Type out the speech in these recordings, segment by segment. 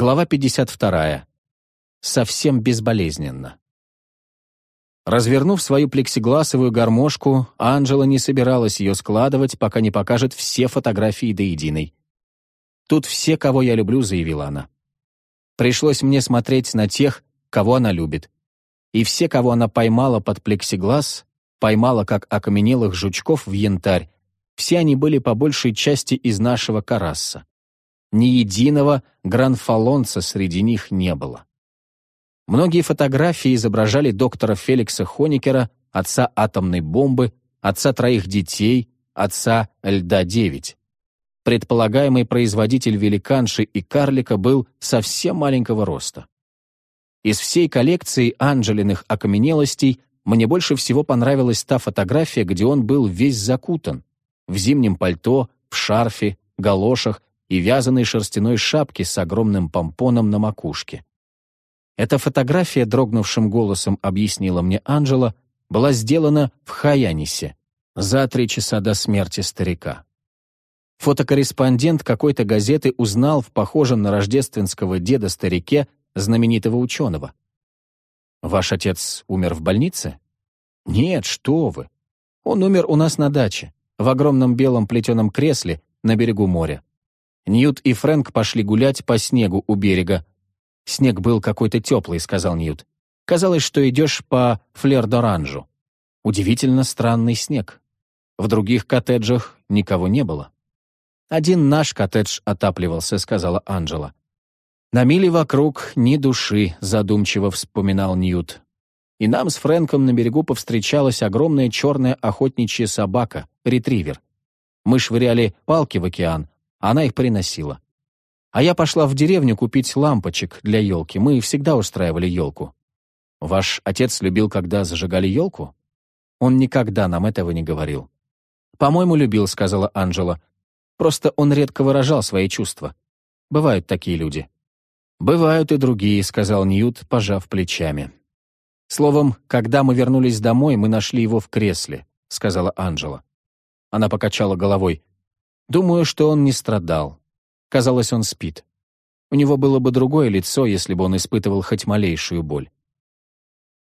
Глава 52. Совсем безболезненно. Развернув свою плексигласовую гармошку, Анжела не собиралась ее складывать, пока не покажет все фотографии до единой. «Тут все, кого я люблю», — заявила она. Пришлось мне смотреть на тех, кого она любит. И все, кого она поймала под плексиглаз, поймала как окаменелых жучков в янтарь, все они были по большей части из нашего карасса. Ни единого гранфалонца среди них не было. Многие фотографии изображали доктора Феликса Хоникера, отца атомной бомбы, отца троих детей, отца Льда-9. Предполагаемый производитель великанши и карлика был совсем маленького роста. Из всей коллекции Анджелиных окаменелостей мне больше всего понравилась та фотография, где он был весь закутан, в зимнем пальто, в шарфе, галошах и вязаной шерстяной шапке с огромным помпоном на макушке. Эта фотография, дрогнувшим голосом объяснила мне Анжела, была сделана в Хаянисе за три часа до смерти старика. Фотокорреспондент какой-то газеты узнал в похожем на рождественского деда старике знаменитого ученого. «Ваш отец умер в больнице?» «Нет, что вы. Он умер у нас на даче, в огромном белом плетеном кресле на берегу моря. Ньют и Фрэнк пошли гулять по снегу у берега. «Снег был какой-то теплый», — сказал Ньют. «Казалось, что идешь по флер-доранжу. Удивительно странный снег. В других коттеджах никого не было». «Один наш коттедж отапливался», — сказала Анджела. «На миле вокруг ни души», — задумчиво вспоминал Ньют. И нам с Фрэнком на берегу повстречалась огромная черная охотничья собака, ретривер. Мы швыряли палки в океан, она их приносила. А я пошла в деревню купить лампочек для елки. Мы всегда устраивали елку. Ваш отец любил, когда зажигали елку? Он никогда нам этого не говорил. «По-моему, любил», — сказала Анжела. «Просто он редко выражал свои чувства. Бывают такие люди». «Бывают и другие», — сказал Ньют, пожав плечами. «Словом, когда мы вернулись домой, мы нашли его в кресле», — сказала Анжела. Она покачала головой. Думаю, что он не страдал. Казалось, он спит. У него было бы другое лицо, если бы он испытывал хоть малейшую боль.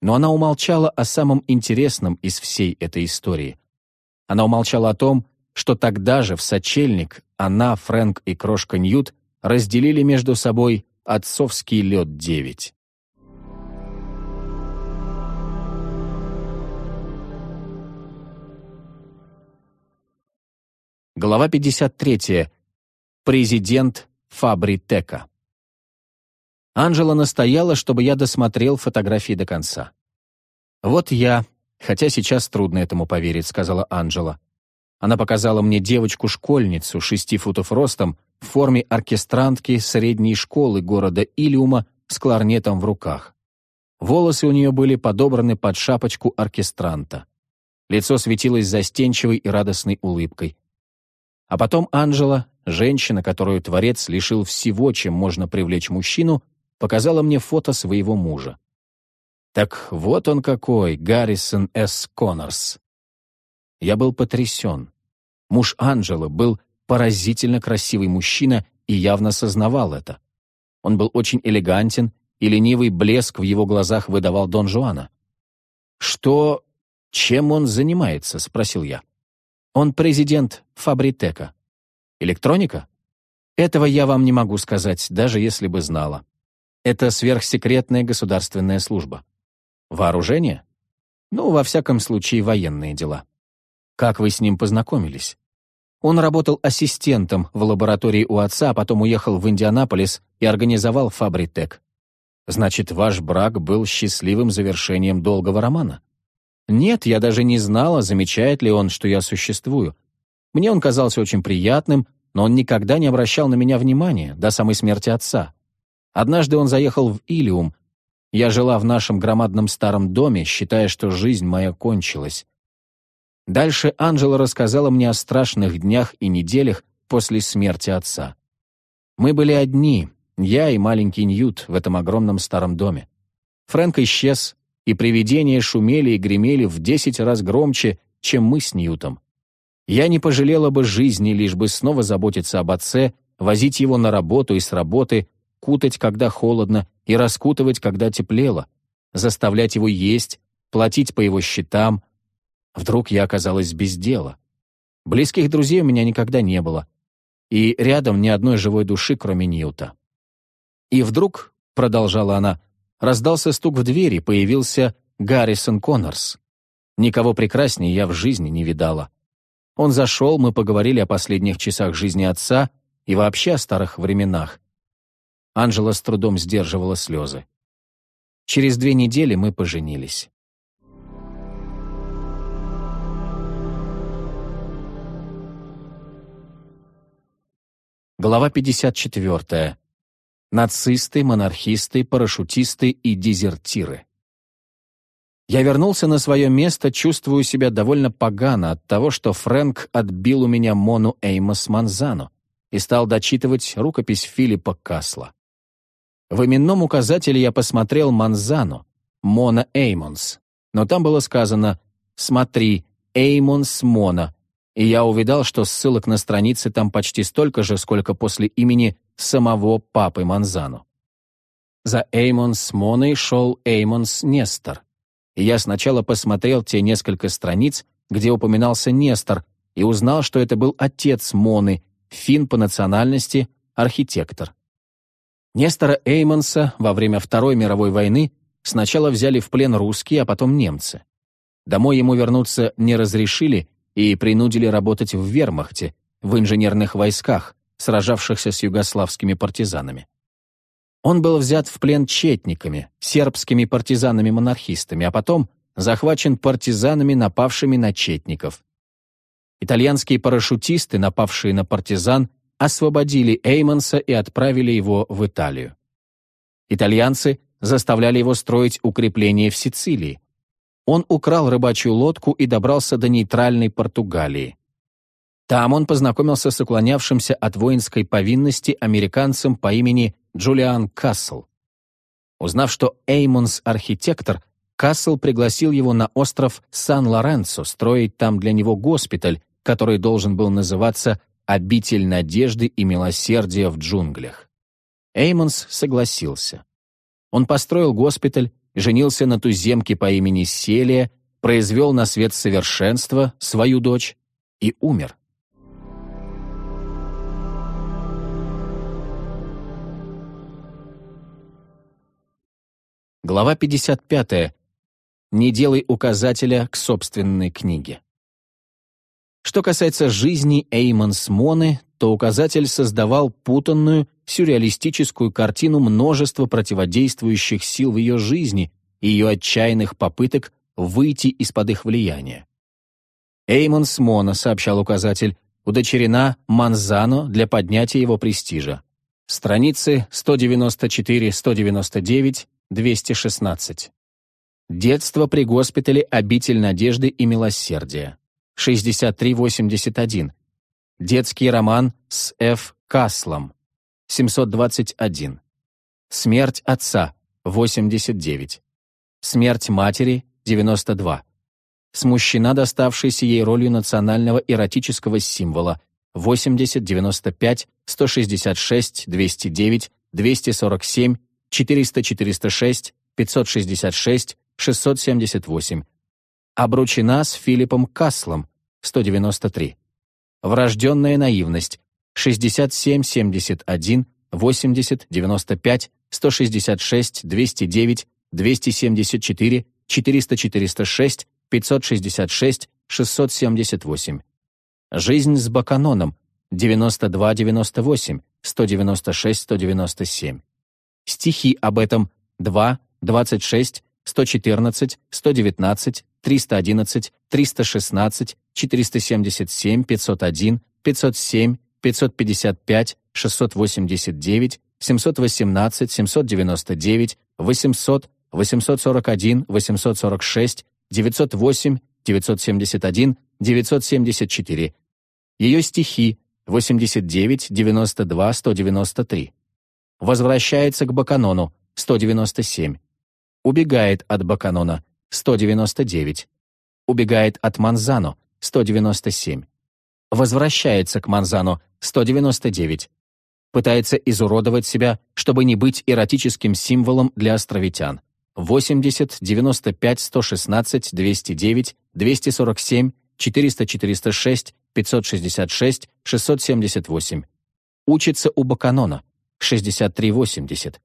Но она умолчала о самом интересном из всей этой истории. Она умолчала о том, что тогда же в сочельник она, Фрэнк и крошка Ньют разделили между собой отцовский лед девять. Глава 53. Президент Фабритека. Анжела настояла, чтобы я досмотрел фотографии до конца. «Вот я, хотя сейчас трудно этому поверить», — сказала Анжела. Она показала мне девочку-школьницу шести футов ростом в форме оркестрантки средней школы города Илиума с кларнетом в руках. Волосы у нее были подобраны под шапочку оркестранта. Лицо светилось застенчивой и радостной улыбкой. А потом Анжела, женщина, которую Творец лишил всего, чем можно привлечь мужчину, показала мне фото своего мужа. Так вот он какой, Гаррисон С. Коннорс. Я был потрясен. Муж Анжелы был поразительно красивый мужчина и явно сознавал это. Он был очень элегантен, и ленивый блеск в его глазах выдавал Дон Жуана. «Что... чем он занимается?» — спросил я. Он президент Фабритека. Электроника? Этого я вам не могу сказать, даже если бы знала. Это сверхсекретная государственная служба. Вооружение? Ну, во всяком случае, военные дела. Как вы с ним познакомились? Он работал ассистентом в лаборатории у отца, а потом уехал в Индианаполис и организовал Фабритек. Значит, ваш брак был счастливым завершением долгого романа? Нет, я даже не знала, замечает ли он, что я существую. Мне он казался очень приятным, но он никогда не обращал на меня внимания, до самой смерти отца. Однажды он заехал в Илиум. Я жила в нашем громадном старом доме, считая, что жизнь моя кончилась. Дальше Анжела рассказала мне о страшных днях и неделях после смерти отца. Мы были одни, я и маленький Ньют в этом огромном старом доме. Фрэнк исчез, и привидения шумели и гремели в десять раз громче, чем мы с Ньютом. Я не пожалела бы жизни, лишь бы снова заботиться об отце, возить его на работу и с работы, кутать, когда холодно, и раскутывать, когда теплело, заставлять его есть, платить по его счетам. Вдруг я оказалась без дела. Близких друзей у меня никогда не было. И рядом ни одной живой души, кроме Ньюта. И вдруг, продолжала она, раздался стук в двери, появился Гаррисон Коннорс. Никого прекраснее я в жизни не видала. Он зашел, мы поговорили о последних часах жизни отца и вообще о старых временах. Анжела с трудом сдерживала слезы. Через две недели мы поженились. Глава 54. Нацисты, монархисты, парашютисты и дезертиры. Я вернулся на свое место, чувствую себя довольно погано от того, что Фрэнк отбил у меня Мону Эймос Манзану и стал дочитывать рукопись Филиппа Касла. В именном указателе я посмотрел Манзану, Мона Эймонс, но там было сказано «Смотри, Эймонс Мона», и я увидал, что ссылок на странице там почти столько же, сколько после имени самого папы Манзану. За Эймонс Моной шел Эймонс Нестор и я сначала посмотрел те несколько страниц, где упоминался Нестор, и узнал, что это был отец Моны, фин по национальности, архитектор. Нестора Эймонса во время Второй мировой войны сначала взяли в плен русские, а потом немцы. Домой ему вернуться не разрешили и принудили работать в вермахте, в инженерных войсках, сражавшихся с югославскими партизанами. Он был взят в плен четниками, сербскими партизанами-монархистами, а потом захвачен партизанами, напавшими на четников. Итальянские парашютисты, напавшие на партизан, освободили Эймонса и отправили его в Италию. Итальянцы заставляли его строить укрепления в Сицилии. Он украл рыбачью лодку и добрался до нейтральной Португалии. Там он познакомился с уклонявшимся от воинской повинности американцем по имени Джулиан Кассел. Узнав, что Эймонс — архитектор, Кассел пригласил его на остров Сан-Лоренцо строить там для него госпиталь, который должен был называться «Обитель надежды и милосердия в джунглях». Эймонс согласился. Он построил госпиталь, женился на туземке по имени Селия, произвел на свет совершенства свою дочь и умер. Глава 55. Не делай указателя к собственной книге. Что касается жизни Эймон Смоны, то указатель создавал путанную, сюрреалистическую картину множества противодействующих сил в ее жизни и ее отчаянных попыток выйти из-под их влияния. Эймон Смона, сообщал указатель, удочерена Манзано для поднятия его престижа. Страницы 194-199 216. Детство при госпитале «Обитель надежды и милосердия». 6381. Детский роман с Ф. Каслом. 721. Смерть отца. 89. Смерть матери. 92. Смущена доставшейся ей ролью национального эротического символа. 80, 95, 166, 209, 247, 400 406 566 678. Обручена с Филиппом Каслом 193. Врожденная наивность 67 71 80 95 166 209 274 400 406 566 678. Жизнь с Баканоном 92 98 196 197 стихи об этом 2, 26, 114, 119, 311, 316, 477, 501, 507, 555, 689, 718, 799, 800, 841, 846, 908, 971, 974. Ее стихи 89, 92, 193 возвращается к Баканону 197, убегает от Баканона 199, убегает от Манзано 197, возвращается к Манзано 199, пытается изуродовать себя, чтобы не быть эротическим символом для островитян. 80, 95, 116, 209, 247, 400, 406, 566, 678. Учится у Баканона. 6380.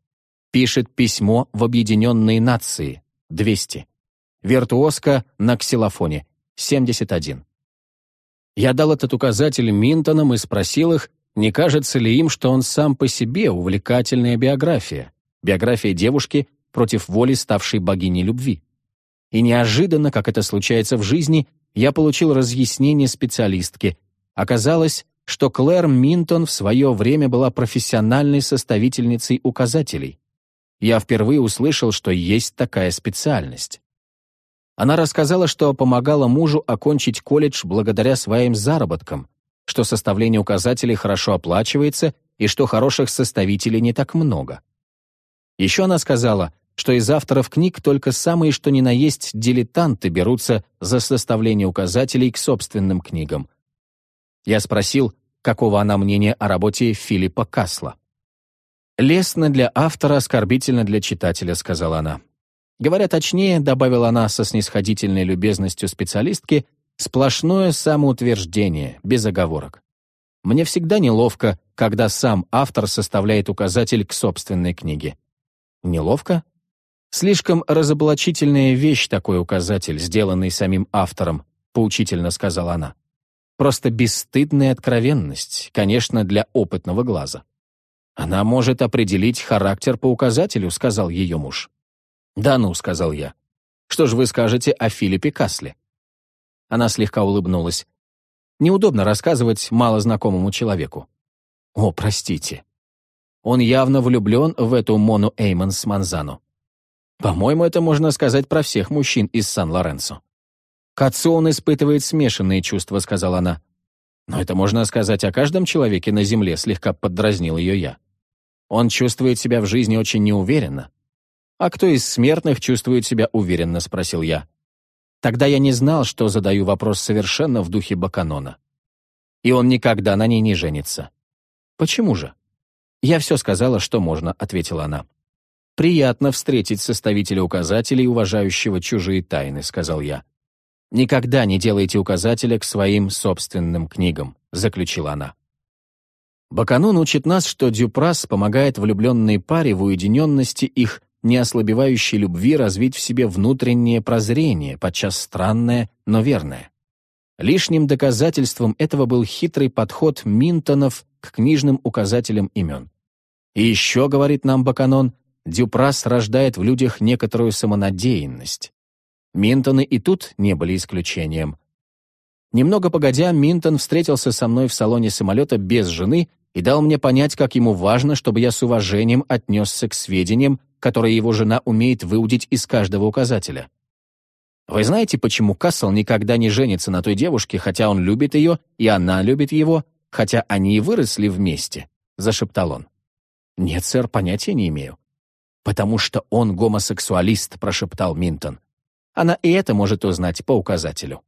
Пишет письмо в Объединенные Нации. 200. Виртуозка на ксилофоне. 71. Я дал этот указатель Минтонам и спросил их, не кажется ли им, что он сам по себе увлекательная биография, биография девушки, против воли ставшей богиней любви. И неожиданно, как это случается в жизни, я получил разъяснение специалистки. Оказалось, что Клэр Минтон в свое время была профессиональной составительницей указателей. Я впервые услышал, что есть такая специальность. Она рассказала, что помогала мужу окончить колледж благодаря своим заработкам, что составление указателей хорошо оплачивается и что хороших составителей не так много. Еще она сказала, что из авторов книг только самые что ни на есть дилетанты берутся за составление указателей к собственным книгам. Я спросил, какого она мнения о работе Филиппа Касла. «Лестно для автора, оскорбительно для читателя», — сказала она. Говоря точнее, добавила она со снисходительной любезностью специалистки, сплошное самоутверждение, без оговорок. Мне всегда неловко, когда сам автор составляет указатель к собственной книге. Неловко? Слишком разоблачительная вещь такой указатель, сделанный самим автором, поучительно сказала она. Просто бесстыдная откровенность, конечно, для опытного глаза. Она может определить характер по указателю, сказал ее муж. Да ну, сказал я. Что же вы скажете о Филиппе Касле? Она слегка улыбнулась. Неудобно рассказывать малознакомому человеку. О, простите. Он явно влюблен в эту Мону Эймонс Манзану. По-моему, это можно сказать про всех мужчин из Сан-Лоренцо. «К отцу он испытывает смешанные чувства», — сказала она. «Но это можно сказать о каждом человеке на земле», — слегка поддразнил ее я. «Он чувствует себя в жизни очень неуверенно». «А кто из смертных чувствует себя уверенно?» — спросил я. Тогда я не знал, что задаю вопрос совершенно в духе Баканона. И он никогда на ней не женится. «Почему же?» «Я все сказала, что можно», — ответила она. «Приятно встретить составителя указателей, уважающего чужие тайны», — сказал я. «Никогда не делайте указателя к своим собственным книгам», — заключила она. Баканон учит нас, что Дюпрас помогает влюбленной паре в уединенности их неослабевающей любви развить в себе внутреннее прозрение, подчас странное, но верное. Лишним доказательством этого был хитрый подход Минтонов к книжным указателям имен. И еще, говорит нам Баканон, Дюпрас рождает в людях некоторую самонадеянность. Минтоны и тут не были исключением. Немного погодя, Минтон встретился со мной в салоне самолета без жены и дал мне понять, как ему важно, чтобы я с уважением отнесся к сведениям, которые его жена умеет выудить из каждого указателя. Вы знаете, почему Кассел никогда не женится на той девушке, хотя он любит ее, и она любит его, хотя они и выросли вместе?» — зашептал он. «Нет, сэр, понятия не имею. «Потому что он гомосексуалист», — прошептал Минтон. Она и это может узнать по указателю.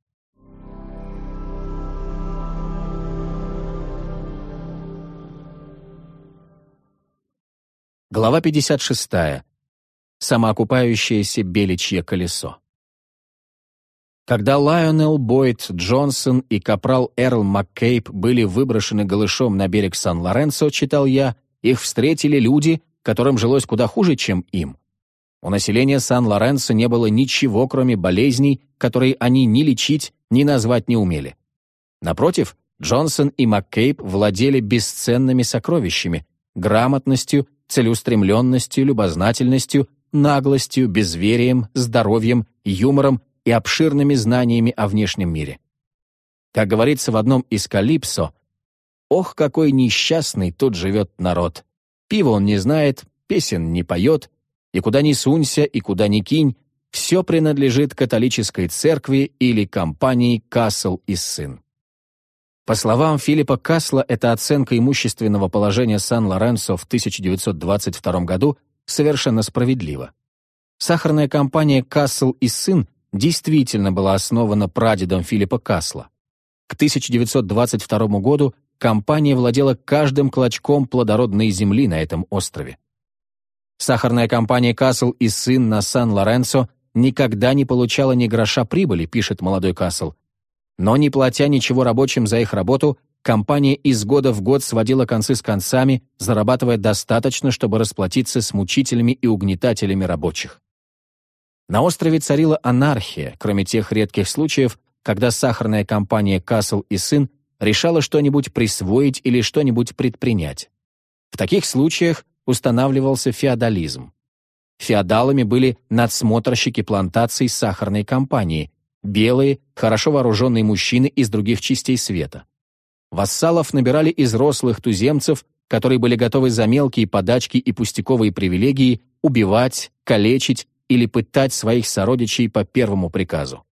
Глава 56. Самоокупающееся беличье колесо. Когда Лайонел Бойд Джонсон и капрал Эрл Маккейб были выброшены голышом на берег Сан-Лоренцо, читал я, их встретили люди, которым жилось куда хуже, чем им. У населения Сан-Лоренцо не было ничего, кроме болезней, которые они ни лечить, ни назвать не умели. Напротив, Джонсон и Маккейб владели бесценными сокровищами, грамотностью, целеустремленностью, любознательностью, наглостью, безверием, здоровьем, юмором и обширными знаниями о внешнем мире. Как говорится в одном из «Калипсо», «Ох, какой несчастный тут живет народ! Пива он не знает, песен не поет, и куда ни сунься, и куда ни кинь, все принадлежит католической церкви или компании Кассел и сын. По словам Филиппа Касла, эта оценка имущественного положения Сан-Лоренцо в 1922 году совершенно справедлива. Сахарная компания «Кассел и сын» действительно была основана прадедом Филиппа Касла. К 1922 году компания владела каждым клочком плодородной земли на этом острове. Сахарная компания Касл и сын на Сан-Лоренцо никогда не получала ни гроша прибыли, пишет молодой Касл. Но не платя ничего рабочим за их работу, компания из года в год сводила концы с концами, зарабатывая достаточно, чтобы расплатиться с мучителями и угнетателями рабочих. На острове царила анархия, кроме тех редких случаев, когда сахарная компания «Касл и сын» решала что-нибудь присвоить или что-нибудь предпринять. В таких случаях устанавливался феодализм. Феодалами были надсмотрщики плантаций сахарной компании, белые, хорошо вооруженные мужчины из других частей света. Вассалов набирали из рослых туземцев, которые были готовы за мелкие подачки и пустяковые привилегии убивать, калечить или пытать своих сородичей по первому приказу.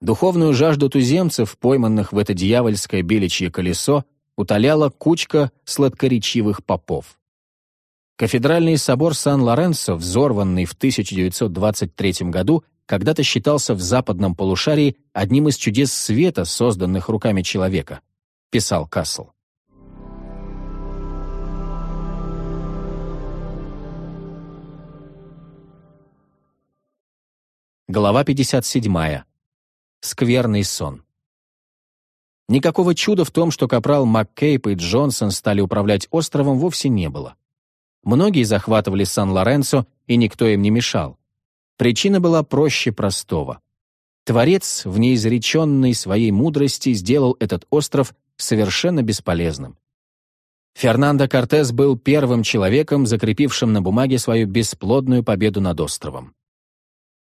Духовную жажду туземцев, пойманных в это дьявольское беличье колесо, утоляла кучка сладкоречивых попов. Кафедральный собор Сан-Лоренцо, взорванный в 1923 году, когда-то считался в западном полушарии одним из чудес света, созданных руками человека, писал Кассел. Глава 57. Скверный сон. Никакого чуда в том, что капрал МакКейп и Джонсон стали управлять островом, вовсе не было. Многие захватывали Сан-Лоренцо, и никто им не мешал. Причина была проще простого. Творец в неизреченной своей мудрости сделал этот остров совершенно бесполезным. Фернандо Кортес был первым человеком, закрепившим на бумаге свою бесплодную победу над островом.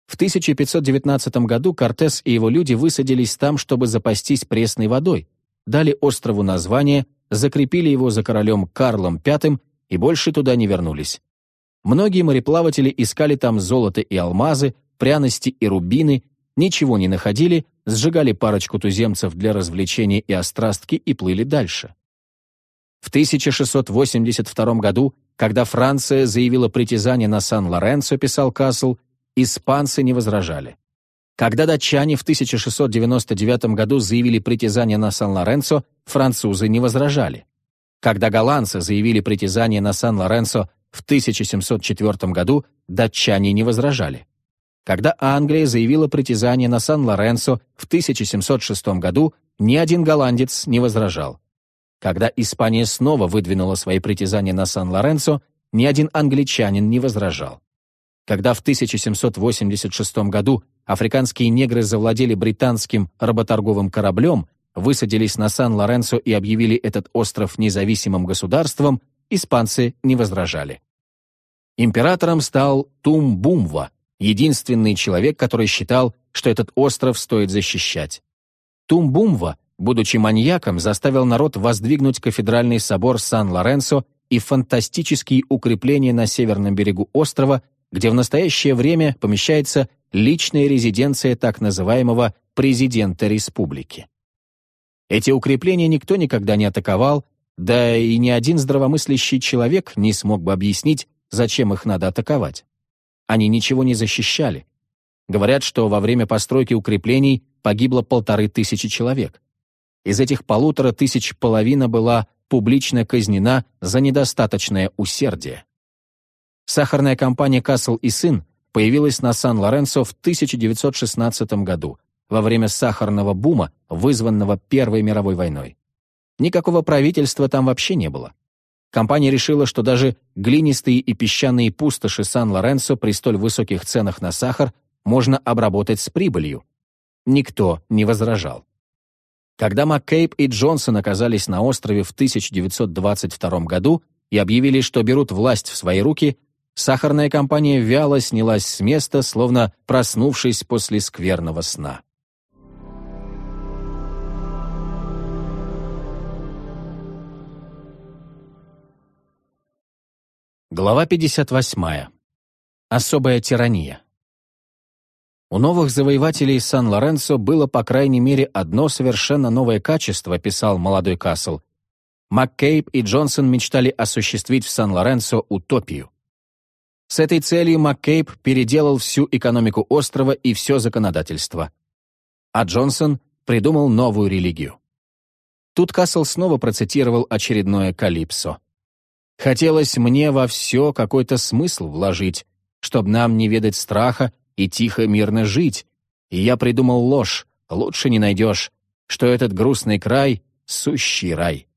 В 1519 году Кортес и его люди высадились там, чтобы запастись пресной водой, дали острову название, закрепили его за королем Карлом V и больше туда не вернулись. Многие мореплаватели искали там золото и алмазы, пряности и рубины, ничего не находили, сжигали парочку туземцев для развлечения и острастки и плыли дальше. В 1682 году, когда Франция заявила притязание на Сан-Лоренцо, писал Касл, испанцы не возражали. Когда датчане в 1699 году заявили притязание на Сан-Лоренцо, французы не возражали. Когда голландцы заявили притязание на Сан-Лоренцо в 1704 году, датчане не возражали. Когда Англия заявила притязание на Сан-Лоренцо в 1706 году, ни один голландец не возражал. Когда Испания снова выдвинула свои притязания на Сан-Лоренцо, ни один англичанин не возражал. Когда в 1786 году африканские негры завладели британским работорговым кораблем, высадились на Сан-Лоренцо и объявили этот остров независимым государством, испанцы не возражали. Императором стал Тумбумва, единственный человек, который считал, что этот остров стоит защищать. Тумбумва, будучи маньяком, заставил народ воздвигнуть кафедральный собор Сан-Лоренцо и фантастические укрепления на северном берегу острова, где в настоящее время помещается личная резиденция так называемого президента республики. Эти укрепления никто никогда не атаковал, да и ни один здравомыслящий человек не смог бы объяснить, зачем их надо атаковать. Они ничего не защищали. Говорят, что во время постройки укреплений погибло полторы тысячи человек. Из этих полутора тысяч половина была публично казнена за недостаточное усердие. Сахарная компания «Касл и сын» появилась на Сан-Лоренцо в 1916 году, во время сахарного бума, вызванного Первой мировой войной. Никакого правительства там вообще не было. Компания решила, что даже глинистые и песчаные пустоши Сан-Лоренцо при столь высоких ценах на сахар можно обработать с прибылью. Никто не возражал. Когда Маккейб и Джонсон оказались на острове в 1922 году и объявили, что берут власть в свои руки, сахарная компания вяло снялась с места, словно проснувшись после скверного сна. Глава 58. Особая тирания. У новых завоевателей Сан-Лоренцо было по крайней мере одно совершенно новое качество, писал молодой Касл. Маккейб и Джонсон мечтали осуществить в Сан-Лоренцо утопию. С этой целью Маккейб переделал всю экономику острова и все законодательство. А Джонсон придумал новую религию. Тут Кассел снова процитировал очередное «Калипсо». «Хотелось мне во все какой-то смысл вложить, чтоб нам не ведать страха и тихо мирно жить, и я придумал ложь, лучше не найдешь, что этот грустный край — сущий рай».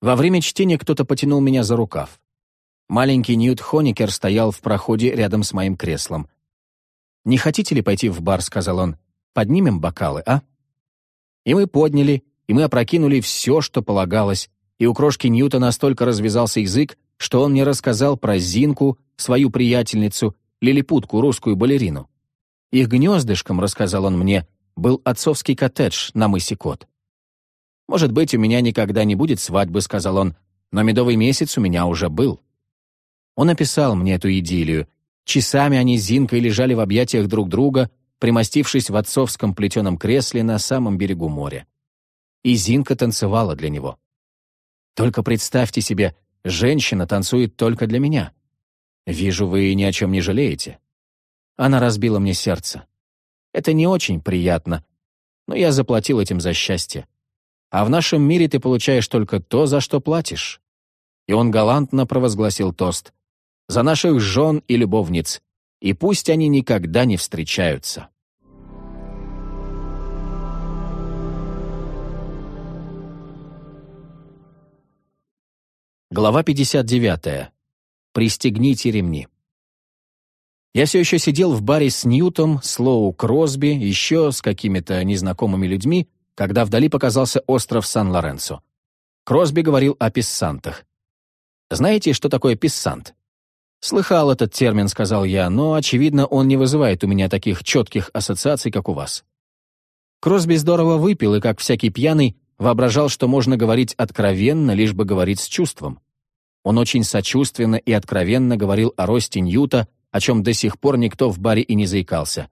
Во время чтения кто-то потянул меня за рукав. Маленький Ньют Хоникер стоял в проходе рядом с моим креслом. «Не хотите ли пойти в бар?» — сказал он. «Поднимем бокалы, а?» И мы подняли, и мы опрокинули все, что полагалось, и у крошки Ньюта настолько развязался язык, что он мне рассказал про Зинку, свою приятельницу, лилипутку, русскую балерину. Их гнездышком, рассказал он мне, был отцовский коттедж на мысе Кот. «Может быть, у меня никогда не будет свадьбы», — сказал он, «но медовый месяц у меня уже был». Он описал мне эту идиллию. Часами они с Зинкой лежали в объятиях друг друга, примостившись в отцовском плетеном кресле на самом берегу моря. И Зинка танцевала для него. Только представьте себе, женщина танцует только для меня. Вижу, вы ни о чем не жалеете. Она разбила мне сердце. Это не очень приятно, но я заплатил этим за счастье. А в нашем мире ты получаешь только то, за что платишь. И он галантно провозгласил тост. За наших жен и любовниц, и пусть они никогда не встречаются. Глава 59. Пристегните ремни. Я все еще сидел в баре с Ньютом, Слоу Кросби, еще с какими-то незнакомыми людьми, когда вдали показался остров Сан-Лоренцо. Кросби говорил о писсантах. Знаете, что такое писсант? «Слыхал этот термин», — сказал я, «но, очевидно, он не вызывает у меня таких четких ассоциаций, как у вас». Кросби здорово выпил и, как всякий пьяный, воображал, что можно говорить откровенно, лишь бы говорить с чувством. Он очень сочувственно и откровенно говорил о росте Ньюта, о чем до сих пор никто в баре и не заикался.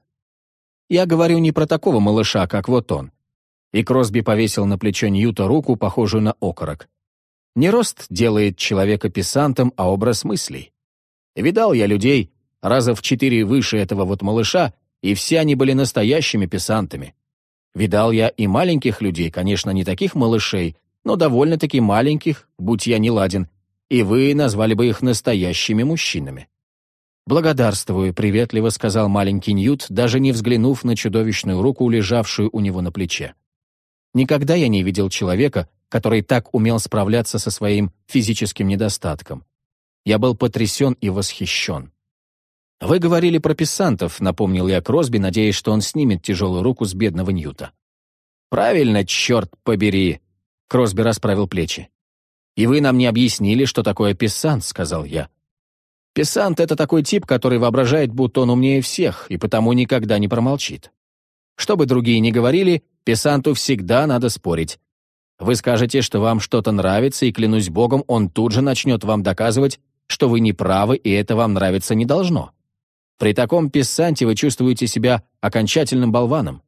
Я говорю не про такого малыша, как вот он. И Кросби повесил на плечо Ньюта руку, похожую на окорок. Не рост делает человека писантом, а образ мыслей. Видал я людей, раза в четыре выше этого вот малыша, и все они были настоящими писантами. Видал я и маленьких людей, конечно, не таких малышей, но довольно-таки маленьких, будь я не ладен, и вы назвали бы их настоящими мужчинами. «Благодарствую», — приветливо сказал маленький Ньют, даже не взглянув на чудовищную руку, лежавшую у него на плече. Никогда я не видел человека, который так умел справляться со своим физическим недостатком. Я был потрясен и восхищен. «Вы говорили про писантов», — напомнил я Кросби, надеясь, что он снимет тяжелую руку с бедного Ньюта. «Правильно, черт побери!» — Кросби расправил плечи. «И вы нам не объяснили, что такое писант», — сказал я. «Писант — это такой тип, который воображает, будто он умнее всех, и потому никогда не промолчит. Что бы другие ни говорили, писанту всегда надо спорить. Вы скажете, что вам что-то нравится, и, клянусь богом, он тут же начнет вам доказывать, что вы не правы, и это вам нравиться не должно. При таком писанте вы чувствуете себя окончательным болваном.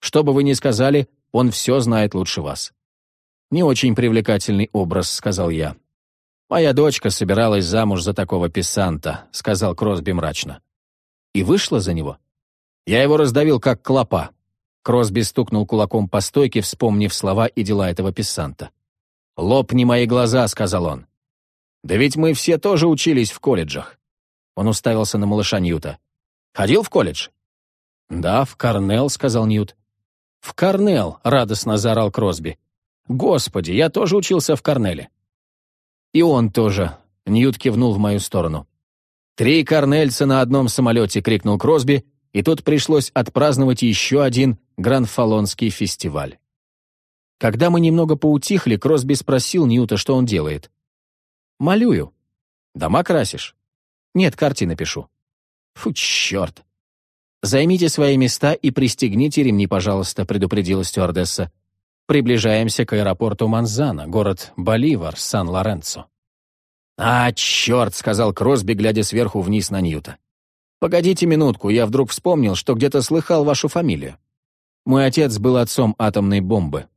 Что бы вы ни сказали, он все знает лучше вас. «Не очень привлекательный образ», — сказал я. «Моя дочка собиралась замуж за такого писанта», — сказал Кросби мрачно. «И вышла за него?» «Я его раздавил, как клопа». Кросби стукнул кулаком по стойке, вспомнив слова и дела этого писанта. «Лопни мои глаза», — сказал он. «Да ведь мы все тоже учились в колледжах». Он уставился на малыша Ньюта. «Ходил в колледж?» «Да, в Корнелл», — сказал Ньют. «В Корнелл», — радостно заорал Кросби. «Господи, я тоже учился в Корнелле». «И он тоже», — Ньют кивнул в мою сторону. «Три корнельца на одном самолете!» — крикнул Кросби, и тут пришлось отпраздновать еще один Гранфалонский фестиваль. Когда мы немного поутихли, Кросби спросил Ньюта, что он делает. «Малюю». «Дома красишь?» «Нет, картины пишу». «Фу, черт!» «Займите свои места и пристегните ремни, пожалуйста», — предупредила стюардесса. «Приближаемся к аэропорту Манзана, город Боливар, Сан-Лоренцо». «А, черт!» — сказал Кросби, глядя сверху вниз на Ньюта. «Погодите минутку, я вдруг вспомнил, что где-то слыхал вашу фамилию. Мой отец был отцом атомной бомбы».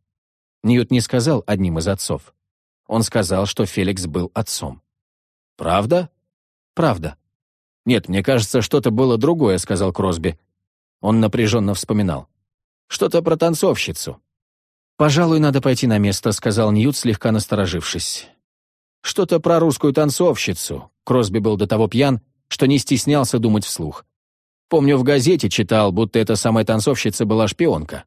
Ньют не сказал одним из отцов. Он сказал, что Феликс был отцом. «Правда?» «Правда». «Нет, мне кажется, что-то было другое», — сказал Кросби. Он напряженно вспоминал. «Что-то про танцовщицу». «Пожалуй, надо пойти на место», — сказал Ньют, слегка насторожившись. «Что-то про русскую танцовщицу». Кросби был до того пьян, что не стеснялся думать вслух. Помню, в газете читал, будто эта самая танцовщица была шпионка.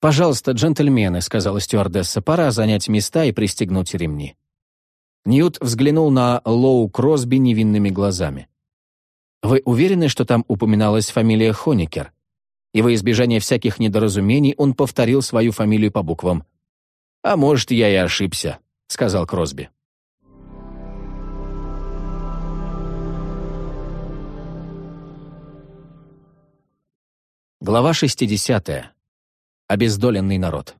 «Пожалуйста, джентльмены», — сказала стюардесса, — «пора занять места и пристегнуть ремни». Ньют взглянул на Лоу Кросби невинными глазами. «Вы уверены, что там упоминалась фамилия Хоникер?» И во избежание всяких недоразумений он повторил свою фамилию по буквам. «А может, я и ошибся», — сказал Кросби. Глава 60 обездоленный народ.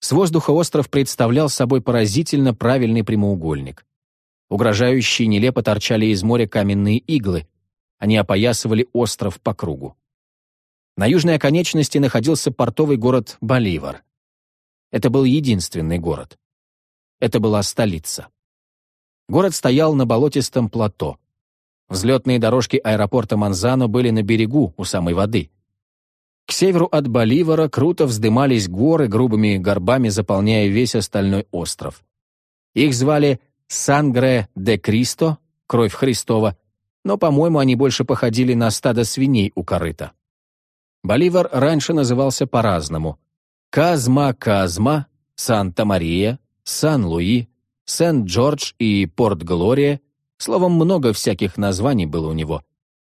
С воздуха остров представлял собой поразительно правильный прямоугольник. Угрожающие нелепо торчали из моря каменные иглы. Они опоясывали остров по кругу. На южной оконечности находился портовый город Боливар. Это был единственный город. Это была столица. Город стоял на болотистом плато. Взлетные дорожки аэропорта Манзано были на берегу, у самой воды. К северу от Боливара круто вздымались горы, грубыми горбами заполняя весь остальной остров. Их звали Сангре де Кристо, кровь Христова, но, по-моему, они больше походили на стадо свиней у корыта. Боливар раньше назывался по-разному. Казма-Казма, Санта-Мария, Сан-Луи, Сент-Джордж и Порт-Глория, словом, много всяких названий было у него.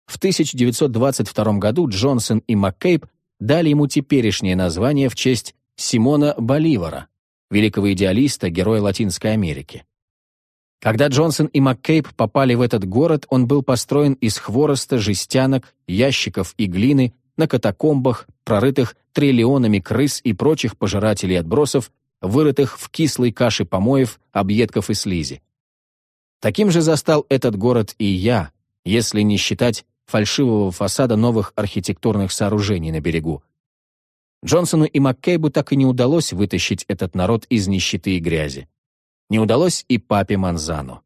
В 1922 году Джонсон и Маккейб дали ему теперешнее название в честь Симона Боливара, великого идеалиста, героя Латинской Америки. Когда Джонсон и Маккейб попали в этот город, он был построен из хвороста, жестянок, ящиков и глины на катакомбах, прорытых триллионами крыс и прочих пожирателей отбросов, вырытых в кислой каше помоев, объедков и слизи. Таким же застал этот город и я, если не считать фальшивого фасада новых архитектурных сооружений на берегу. Джонсону и Маккейбу так и не удалось вытащить этот народ из нищеты и грязи. Не удалось и папе Манзану.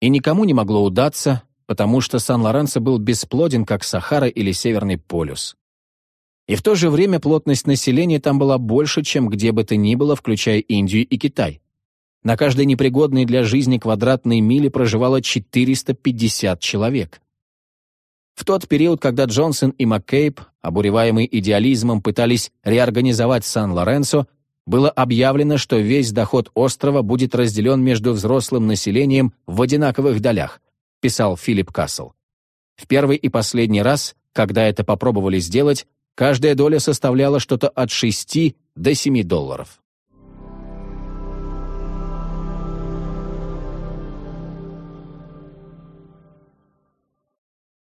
И никому не могло удаться, потому что Сан-Лоренцо был бесплоден, как Сахара или Северный полюс. И в то же время плотность населения там была больше, чем где бы то ни было, включая Индию и Китай. На каждой непригодной для жизни квадратной миле проживало 450 человек. В тот период, когда Джонсон и Маккейб, обуреваемые идеализмом, пытались реорганизовать Сан-Лоренсо, было объявлено, что весь доход острова будет разделен между взрослым населением в одинаковых долях, писал Филипп Кассел. В первый и последний раз, когда это попробовали сделать, каждая доля составляла что-то от 6 до 7 долларов.